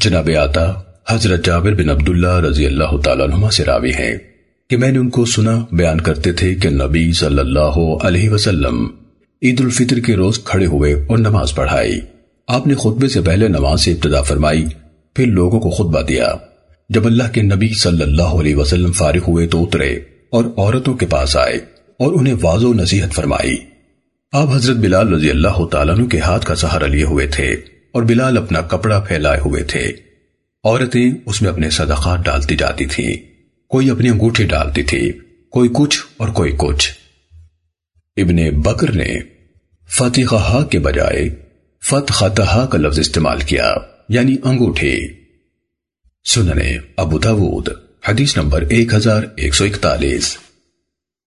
جناب آتا حضرت جابر بن عبداللہ رضی اللہ تعالیٰ عنہ سے راوی ہیں کہ میں نے ان کو سنا، بیان کرتے تھے کہ نبی صلی اللہ علیہ وسلم عید الفطر کے روز کھڑے ہوئے اور نماز پڑھائی۔ آپ نے خطبے سے پہلے نماز سے ابتدا فرمائی، پھر لوگوں کو خطبہ دیا۔ جب اللہ کے نبی صلی اللہ علیہ وسلم فارغ ہوئے تو اترے اور عورتوں کے پاس آئے اور انہیں واضح نصیحت فرمائی۔ آپ حضرت بلال رضی اللہ تعالیٰ عنہ کے ہاتھ کا سہارا لیے ہوئے تھے اور بلال اپنا کپڑا پھیلائے ہوئے تھے۔ عورتیں اس میں اپنے صدقات ڈالتی جاتی تھیں۔ کوئی اپنی انگوٹھی ڈالتی تھی۔ کوئی کچھ اور کوئی کچھ۔ ابن بکر نے فتح کے بجائے فتح کا لفظ استعمال کیا یعنی انگوٹھی سننے ابو